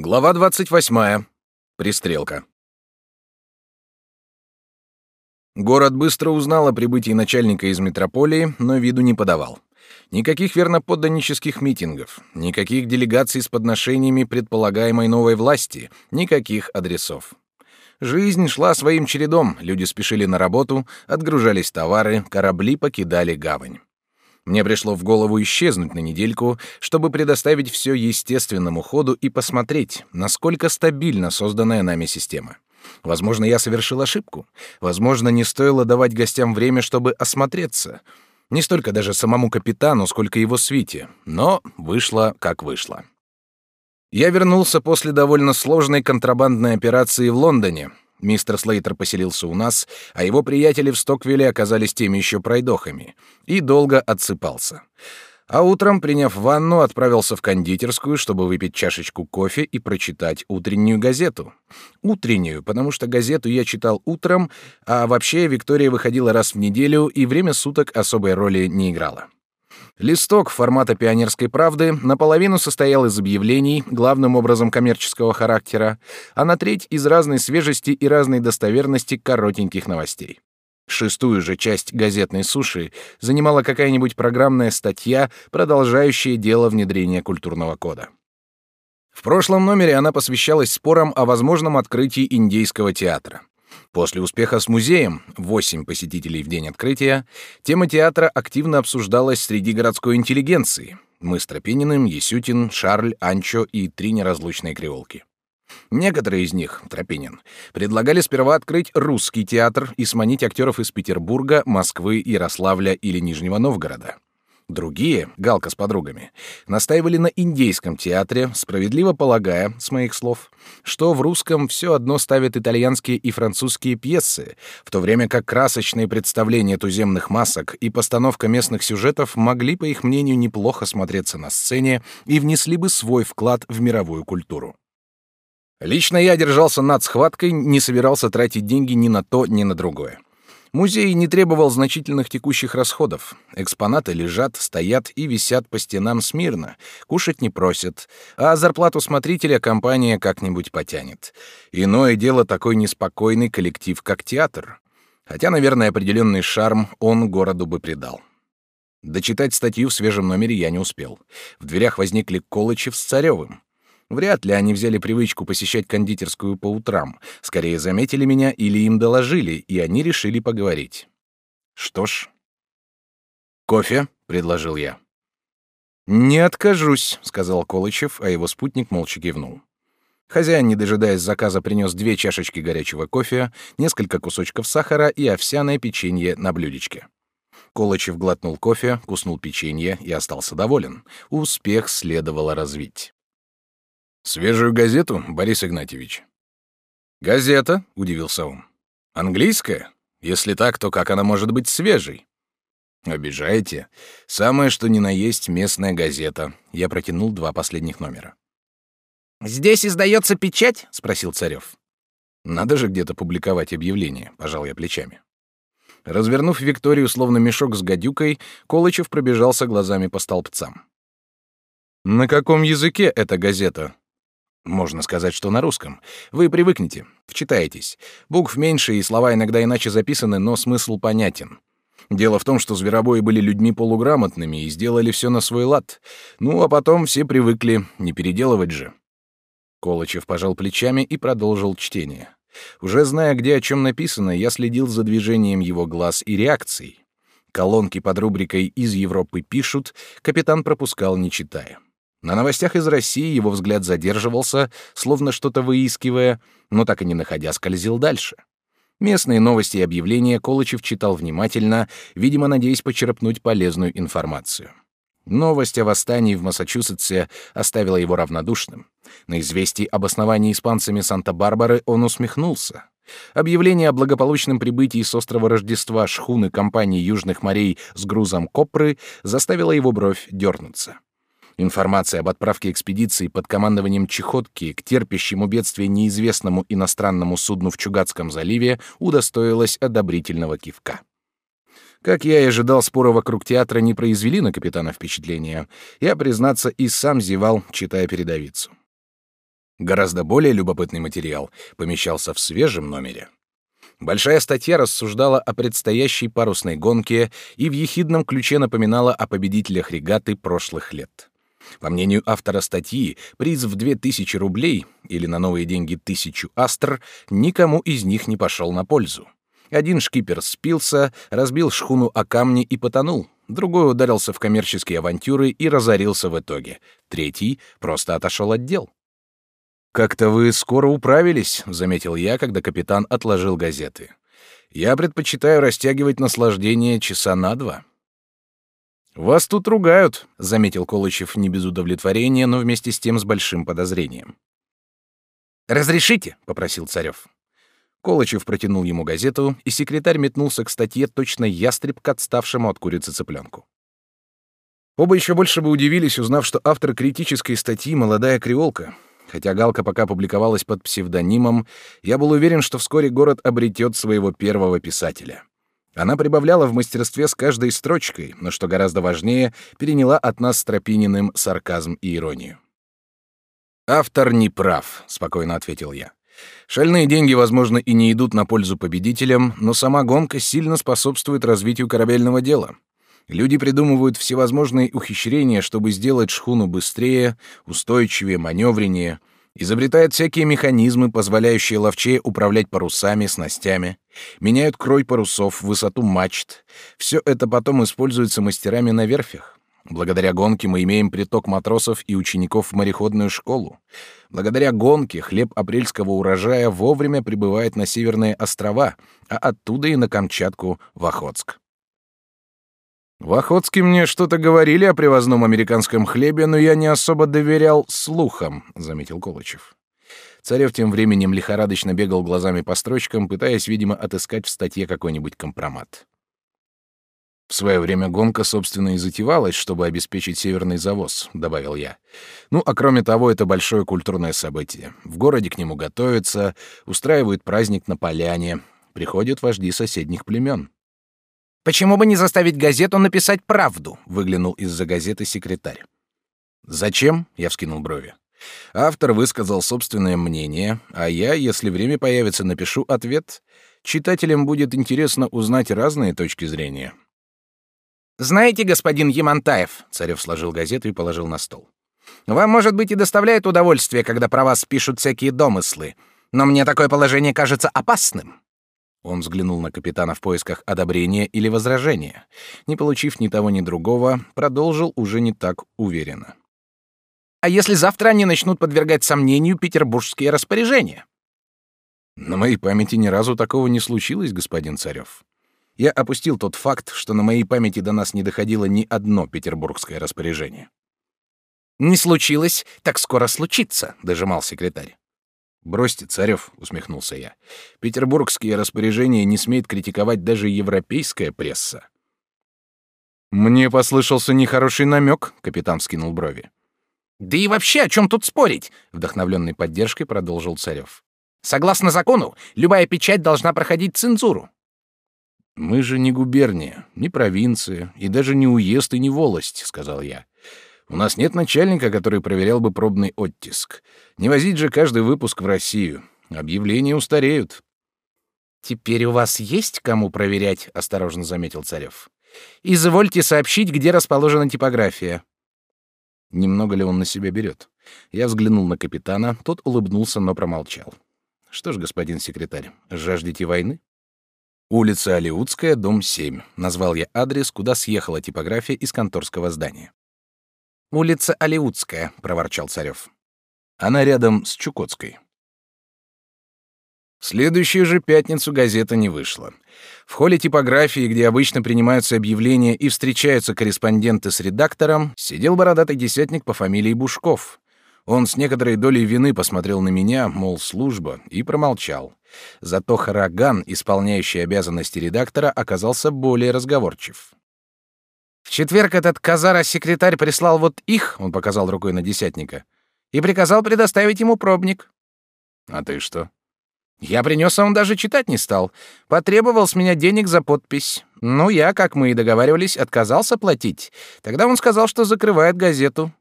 Глава 28. Пристрелка. Город быстро узнал о прибытии начальника из метрополии, но виду не подавал. Никаких верноподданнических митингов, никаких делегаций с подношениями предполагаемой новой власти, никаких адресов. Жизнь шла своим чередом, люди спешили на работу, отгружались товары, корабли покидали гавань. Мне пришло в голову исчезнуть на недельку, чтобы предоставить все естественному ходу и посмотреть, насколько стабильна созданная нами система. Возможно, я совершил ошибку. Возможно, не стоило давать гостям время, чтобы осмотреться. Не столько даже самому капитану, сколько его свите. Но вышло, как вышло. Я вернулся после довольно сложной контрабандной операции в Лондоне, Мистер Слейтер поселился у нас, а его приятели в Стоквилле оказались теми еще пройдохами, и долго отсыпался. А утром, приняв ванну, отправился в кондитерскую, чтобы выпить чашечку кофе и прочитать утреннюю газету. Утреннюю, потому что газету я читал утром, а вообще Виктория выходила раз в неделю, и время суток особой роли не играло. Листок формата «Пионерской правды» наполовину состоял из объявлений, главным образом коммерческого характера, а на треть — из разной свежести и разной достоверности коротеньких новостей. Шестую же часть газетной суши занимала какая-нибудь программная статья, продолжающая дело внедрения культурного кода. В прошлом номере она посвящалась спорам о возможном открытии индейского театра. После успеха с музеем, 8 посетителей в день открытия, тема театра активно обсуждалась среди городской интеллигенции. Мы с Тропининым, Есютин, Шарль, Анчо и три неразлучные креолки. Некоторые из них, Тропинин, предлагали сперва открыть русский театр и сманить актеров из Петербурга, Москвы, Ярославля или Нижнего Новгорода. Другие, Галка с подругами, настаивали на индейском театре, справедливо полагая, с моих слов, что в русском все одно ставят итальянские и французские пьесы, в то время как красочные представления туземных масок и постановка местных сюжетов могли, по их мнению, неплохо смотреться на сцене и внесли бы свой вклад в мировую культуру. Лично я держался над схваткой, не собирался тратить деньги ни на то, ни на другое. Музей не требовал значительных текущих расходов. Экспонаты лежат, стоят и висят по стенам смирно, кушать не просят, а зарплату смотрителя компания как-нибудь потянет. Иное дело такой неспокойный коллектив, как театр. Хотя, наверное, определенный шарм он городу бы придал. Дочитать статью в свежем номере я не успел. В дверях возникли Колычев с Царевым. Вряд ли они взяли привычку посещать кондитерскую по утрам. Скорее заметили меня или им доложили, и они решили поговорить. Что ж... «Кофе?» — предложил я. «Не откажусь», — сказал Колычев, а его спутник молча кивнул. Хозяин, не дожидаясь заказа, принес две чашечки горячего кофе, несколько кусочков сахара и овсяное печенье на блюдечке. Колычев глотнул кофе, куснул печенье и остался доволен. Успех следовало развить. Свежую газету, Борис Игнатьевич. Газета, удивился он. Английская? Если так, то как она может быть свежей? Обижаете? Самое что ни на есть местная газета. Я протянул два последних номера. Здесь издается печать? спросил Царев. Надо же где-то публиковать объявление, пожал я плечами. Развернув Викторию словно мешок с гадюкой, Колычев пробежался глазами по столбцам. На каком языке эта газета? Можно сказать, что на русском. Вы привыкнете, вчитаетесь. Букв меньше, и слова иногда иначе записаны, но смысл понятен. Дело в том, что зверобои были людьми полуграмотными и сделали все на свой лад. Ну, а потом все привыкли, не переделывать же. Колычев пожал плечами и продолжил чтение. Уже зная, где о чем написано, я следил за движением его глаз и реакцией. Колонки под рубрикой «Из Европы пишут» капитан пропускал, не читая. На новостях из России его взгляд задерживался, словно что-то выискивая, но так и не находя, скользил дальше. Местные новости и объявления Колычев читал внимательно, видимо, надеясь почерпнуть полезную информацию. Новость о восстании в Массачусетсе оставила его равнодушным. На известии об основании испанцами Санта-Барбары он усмехнулся. Объявление о благополучном прибытии с острова Рождества шхуны компании Южных морей с грузом копры заставило его бровь дернуться. Информация об отправке экспедиции под командованием Чехотки к терпящему бедствие неизвестному иностранному судну в Чугатском заливе удостоилась одобрительного кивка. Как я и ожидал, споры вокруг театра не произвели на капитана впечатления. Я, признаться, и сам зевал, читая передовицу. Гораздо более любопытный материал помещался в свежем номере. Большая статья рассуждала о предстоящей парусной гонке и в ехидном ключе напоминала о победителях регаты прошлых лет. По мнению автора статьи, приз в 2000 рублей, или на новые деньги тысячу астр, никому из них не пошел на пользу. Один шкипер спился, разбил шхуну о камни и потонул. Другой ударился в коммерческие авантюры и разорился в итоге. Третий просто отошел от дел. «Как-то вы скоро управились», — заметил я, когда капитан отложил газеты. «Я предпочитаю растягивать наслаждение часа на два». «Вас тут ругают», — заметил Колычев не без удовлетворения, но вместе с тем с большим подозрением. «Разрешите?» — попросил Царев. Колычев протянул ему газету, и секретарь метнулся к статье точно ястреб к отставшему от курицы цыпленку. Оба еще больше бы удивились, узнав, что автор критической статьи — молодая креолка, Хотя Галка пока публиковалась под псевдонимом, я был уверен, что вскоре город обретет своего первого писателя. Она прибавляла в мастерстве с каждой строчкой, но, что гораздо важнее, переняла от нас Тропининым сарказм и иронию. «Автор не прав», — спокойно ответил я. «Шальные деньги, возможно, и не идут на пользу победителям, но сама гонка сильно способствует развитию корабельного дела. Люди придумывают всевозможные ухищрения, чтобы сделать шхуну быстрее, устойчивее, маневреннее, изобретают всякие механизмы, позволяющие ловчее управлять парусами, снастями, меняют крой парусов, высоту мачт. Все это потом используется мастерами на верфях. Благодаря гонке мы имеем приток матросов и учеников в мореходную школу. Благодаря гонке хлеб апрельского урожая вовремя прибывает на северные острова, а оттуда и на Камчатку, в Охотск. В Охотске мне что-то говорили о привозном американском хлебе, но я не особо доверял слухам, заметил Колычев. Царев тем временем лихорадочно бегал глазами по строчкам, пытаясь, видимо, отыскать в статье какой-нибудь компромат. В свое время гонка, собственно, и затевалась, чтобы обеспечить северный завоз, добавил я. Ну, а кроме того, это большое культурное событие. В городе к нему готовятся, устраивают праздник на поляне, приходят вожди соседних племен. Почему бы не заставить газету написать правду? Выглянул из-за газеты секретарь. Зачем? Я вскинул брови. Автор высказал собственное мнение, а я, если время появится, напишу ответ. Читателям будет интересно узнать разные точки зрения. Знаете, господин Ямантаев, Царев сложил газету и положил на стол. Вам, может быть, и доставляет удовольствие, когда про вас пишут всякие домыслы, но мне такое положение кажется опасным. Он взглянул на капитана в поисках одобрения или возражения. Не получив ни того, ни другого, продолжил уже не так уверенно. «А если завтра они начнут подвергать сомнению петербургские распоряжения?» «На моей памяти ни разу такого не случилось, господин Царев. Я опустил тот факт, что на моей памяти до нас не доходило ни одно петербургское распоряжение». «Не случилось, так скоро случится», — дожимал секретарь. Бросьте, Царев, усмехнулся я. Петербургские распоряжения не смеет критиковать даже европейская пресса. Мне послышался нехороший намек, капитан скинул брови. Да и вообще, о чем тут спорить? Вдохновленной поддержкой продолжил Царев. Согласно закону, любая печать должна проходить цензуру. Мы же не губерния, не провинция, и даже не уезд и не волость, сказал я. У нас нет начальника, который проверял бы пробный оттиск. Не возить же каждый выпуск в Россию. Объявления устареют. Теперь у вас есть кому проверять, осторожно заметил Царев. Извольте сообщить, где расположена типография. Немного ли он на себя берет? Я взглянул на капитана, тот улыбнулся, но промолчал. Что ж, господин секретарь, жаждете войны? Улица Алиутская, дом 7. Назвал я адрес, куда съехала типография из конторского здания. Улица Алиутская, проворчал Царев. Она рядом с Чукотской. Следующую же пятницу газета не вышла. В холле типографии, где обычно принимаются объявления и встречаются корреспонденты с редактором, сидел бородатый десятник по фамилии Бушков. Он с некоторой долей вины посмотрел на меня, мол, служба, и промолчал. Зато Хараган, исполняющий обязанности редактора, оказался более разговорчив. В четверг этот казара-секретарь прислал вот их, он показал рукой на десятника, и приказал предоставить ему пробник. А ты что? Я принес, а он даже читать не стал. Потребовал с меня денег за подпись. Ну, я, как мы и договаривались, отказался платить. Тогда он сказал, что закрывает газету.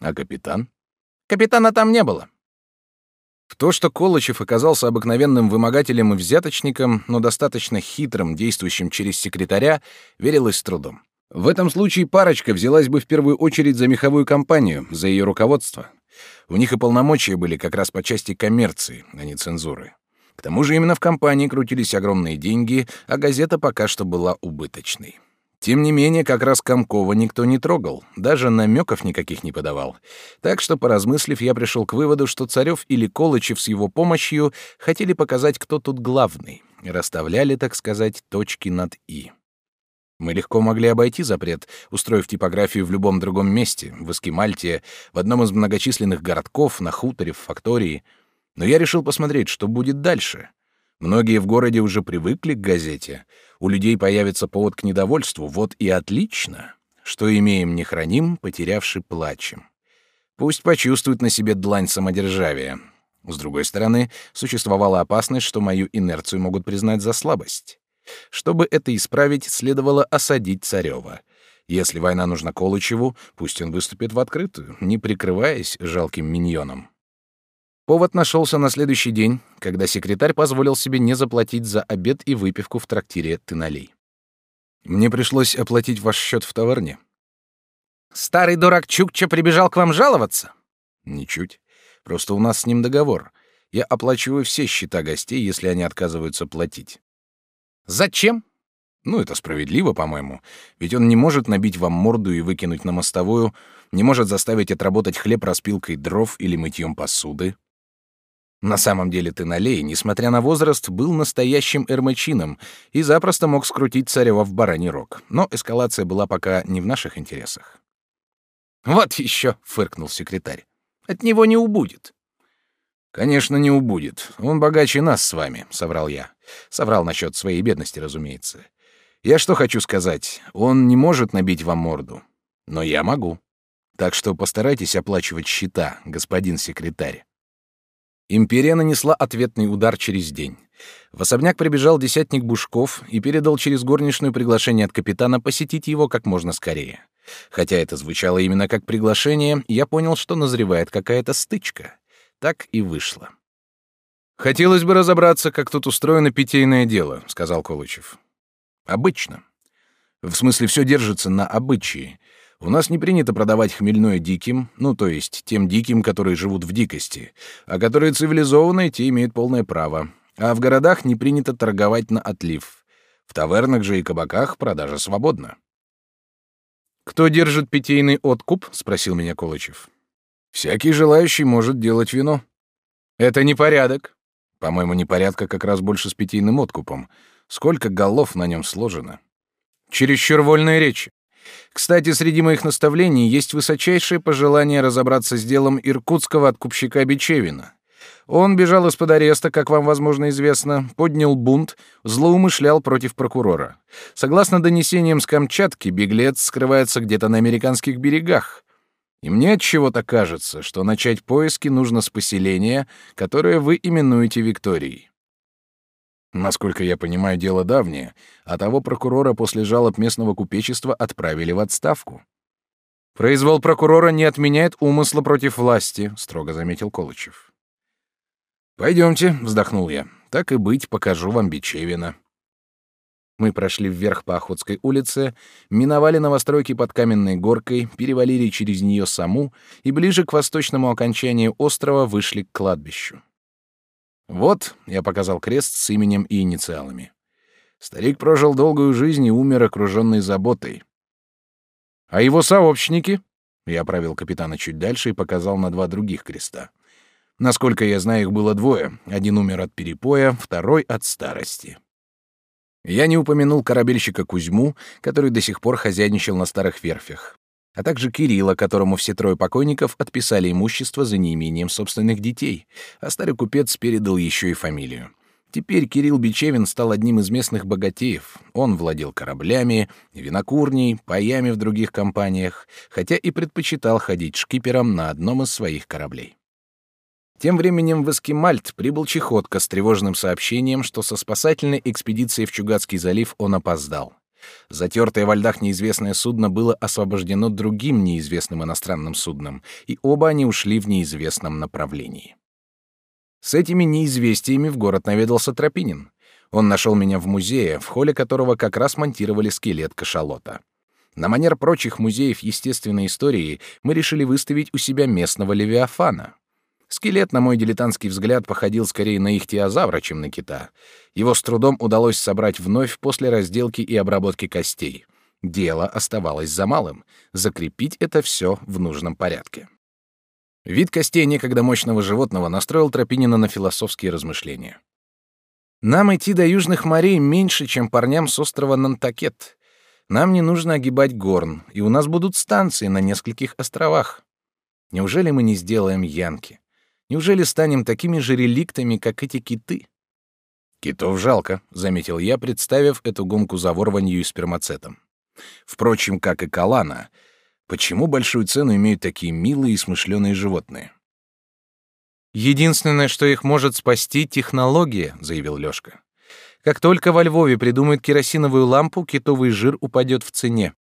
А капитан? Капитана там не было. В то, что Колычев оказался обыкновенным вымогателем и взяточником, но достаточно хитрым, действующим через секретаря, верилось с трудом. В этом случае парочка взялась бы в первую очередь за меховую компанию, за ее руководство. У них и полномочия были как раз по части коммерции, а не цензуры. К тому же именно в компании крутились огромные деньги, а газета пока что была убыточной. Тем не менее, как раз Комкова никто не трогал, даже намеков никаких не подавал. Так что, поразмыслив, я пришел к выводу, что Царев или Колычев с его помощью хотели показать, кто тут главный, расставляли, так сказать, точки над «и». Мы легко могли обойти запрет, устроив типографию в любом другом месте, в Эскимальте, в одном из многочисленных городков, на хуторе, в фактории. Но я решил посмотреть, что будет дальше. Многие в городе уже привыкли к газете — у людей появится повод к недовольству, вот и отлично. Что имеем, не храним, потерявши плачем. Пусть почувствуют на себе длань самодержавия. С другой стороны, существовала опасность, что мою инерцию могут признать за слабость. Чтобы это исправить, следовало осадить Царева. Если война нужна Колычеву, пусть он выступит в открытую, не прикрываясь жалким миньоном. Повод нашелся на следующий день, когда секретарь позволил себе не заплатить за обед и выпивку в трактире Тыналей. Мне пришлось оплатить ваш счет в таверне. Старый дурак Чукча прибежал к вам жаловаться? Ничуть. Просто у нас с ним договор. Я оплачиваю все счета гостей, если они отказываются платить. Зачем? Ну, это справедливо, по-моему. Ведь он не может набить вам морду и выкинуть на мостовую, не может заставить отработать хлеб распилкой дров или мытьем посуды. На самом деле Тыналей, несмотря на возраст, был настоящим эрмачином и запросто мог скрутить царева в бараний рог. Но эскалация была пока не в наших интересах. «Вот еще!» — фыркнул секретарь. «От него не убудет». «Конечно, не убудет. Он богаче нас с вами», — соврал я. Соврал насчет своей бедности, разумеется. Я что хочу сказать. Он не может набить вам морду. Но я могу. Так что постарайтесь оплачивать счета, господин секретарь. Империя нанесла ответный удар через день. В особняк прибежал десятник Бушков и передал через горничную приглашение от капитана посетить его как можно скорее. Хотя это звучало именно как приглашение, я понял, что назревает какая-то стычка. Так и вышло. «Хотелось бы разобраться, как тут устроено питейное дело», — сказал Колычев. «Обычно. В смысле, все держится на обычае. У нас не принято продавать хмельное диким, ну, то есть тем диким, которые живут в дикости, а которые цивилизованные, те имеют полное право. А в городах не принято торговать на отлив. В тавернах же и кабаках продажа свободна. «Кто держит питейный откуп?» — спросил меня Колычев. «Всякий желающий может делать вино». «Это не порядок». «По-моему, непорядка как раз больше с питейным откупом. Сколько голов на нем сложено?» «Чересчур вольная речь. Кстати, среди моих наставлений есть высочайшее пожелание разобраться с делом иркутского откупщика Бичевина. Он бежал из-под ареста, как вам, возможно, известно, поднял бунт, злоумышлял против прокурора. Согласно донесениям с Камчатки, беглец скрывается где-то на американских берегах. И мне от чего-то кажется, что начать поиски нужно с поселения, которое вы именуете Викторией. Насколько я понимаю, дело давнее, а того прокурора после жалоб местного купечества отправили в отставку. Произвол прокурора не отменяет умысла против власти, строго заметил Колычев. Пойдемте, вздохнул я. Так и быть, покажу вам Бичевина. Мы прошли вверх по Охотской улице, миновали новостройки под каменной горкой, перевалили через нее саму и ближе к восточному окончанию острова вышли к кладбищу. Вот, я показал крест с именем и инициалами. Старик прожил долгую жизнь и умер окруженный заботой. А его сообщники? Я провел капитана чуть дальше и показал на два других креста. Насколько я знаю, их было двое. Один умер от перепоя, второй — от старости. Я не упомянул корабельщика Кузьму, который до сих пор хозяйничал на старых верфях а также Кирилла, которому все трое покойников отписали имущество за неимением собственных детей, а старый купец передал еще и фамилию. Теперь Кирилл Бичевин стал одним из местных богатеев. Он владел кораблями, винокурней, паями в других компаниях, хотя и предпочитал ходить шкипером на одном из своих кораблей. Тем временем в Эскимальт прибыл Чехотка с тревожным сообщением, что со спасательной экспедицией в Чугатский залив он опоздал. Затертое во льдах неизвестное судно было освобождено другим неизвестным иностранным судном, и оба они ушли в неизвестном направлении. С этими неизвестиями в город наведался Тропинин. Он нашел меня в музее, в холле которого как раз монтировали скелет кашалота. На манер прочих музеев естественной истории мы решили выставить у себя местного левиафана. Скелет, на мой дилетантский взгляд, походил скорее на ихтиозавра, чем на кита. Его с трудом удалось собрать вновь после разделки и обработки костей. Дело оставалось за малым — закрепить это все в нужном порядке. Вид костей некогда мощного животного настроил Тропинина на философские размышления. «Нам идти до южных морей меньше, чем парням с острова Нантакет. Нам не нужно огибать Горн, и у нас будут станции на нескольких островах. Неужели мы не сделаем Янки? Неужели станем такими же реликтами, как эти киты?» «Китов жалко», — заметил я, представив эту гонку за ворванью и спермацетом. Впрочем, как и Калана, почему большую цену имеют такие милые и смышленые животные? «Единственное, что их может спасти — технология», — заявил Лёшка. «Как только во Львове придумают керосиновую лампу, китовый жир упадет в цене.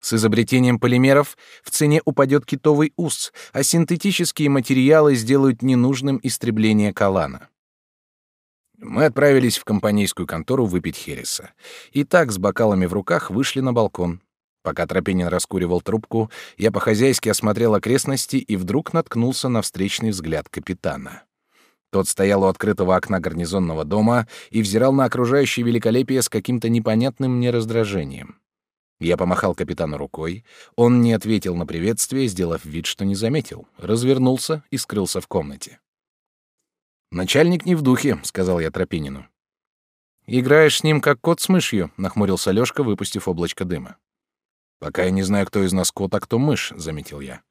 С изобретением полимеров в цене упадет китовый ус, а синтетические материалы сделают ненужным истребление калана. Мы отправились в компанейскую контору выпить хереса. И так с бокалами в руках вышли на балкон. Пока Тропинин раскуривал трубку, я по-хозяйски осмотрел окрестности и вдруг наткнулся на встречный взгляд капитана. Тот стоял у открытого окна гарнизонного дома и взирал на окружающее великолепие с каким-то непонятным мне раздражением. Я помахал капитану рукой, он не ответил на приветствие, сделав вид, что не заметил, развернулся и скрылся в комнате. Начальник не в духе, сказал я Тропинину. Играешь с ним как кот с мышью, нахмурился Лёшка, выпустив облачко дыма. Пока я не знаю, кто из нас кот, а кто мышь, заметил я.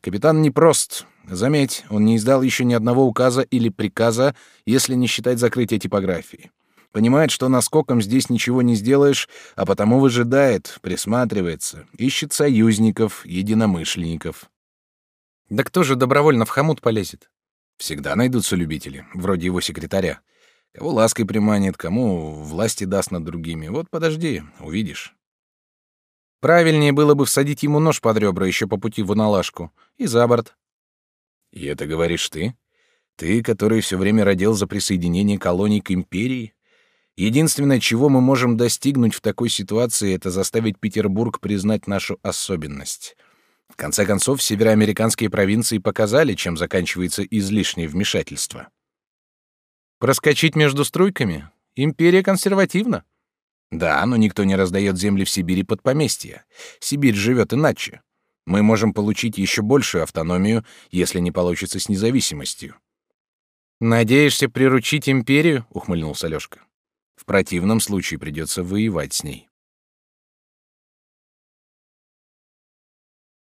Капитан непрост. Заметь, он не издал еще ни одного указа или приказа, если не считать закрытия типографии. Понимает, что наскоком здесь ничего не сделаешь, а потому выжидает, присматривается, ищет союзников, единомышленников. Да кто же добровольно в хомут полезет? Всегда найдутся любители, вроде его секретаря. Кого лаской приманит, кому власти даст над другими. Вот подожди, увидишь. Правильнее было бы всадить ему нож под ребра еще по пути в уналашку и за борт. И это говоришь ты? Ты, который все время родил за присоединение колоний к империи? Единственное, чего мы можем достигнуть в такой ситуации, это заставить Петербург признать нашу особенность — в конце концов, североамериканские провинции показали, чем заканчивается излишнее вмешательство. Проскочить между струйками? Империя консервативна. Да, но никто не раздает земли в Сибири под поместья. Сибирь живет иначе. Мы можем получить еще большую автономию, если не получится с независимостью. Надеешься приручить империю? ухмыльнулся Лёшка. В противном случае придется воевать с ней.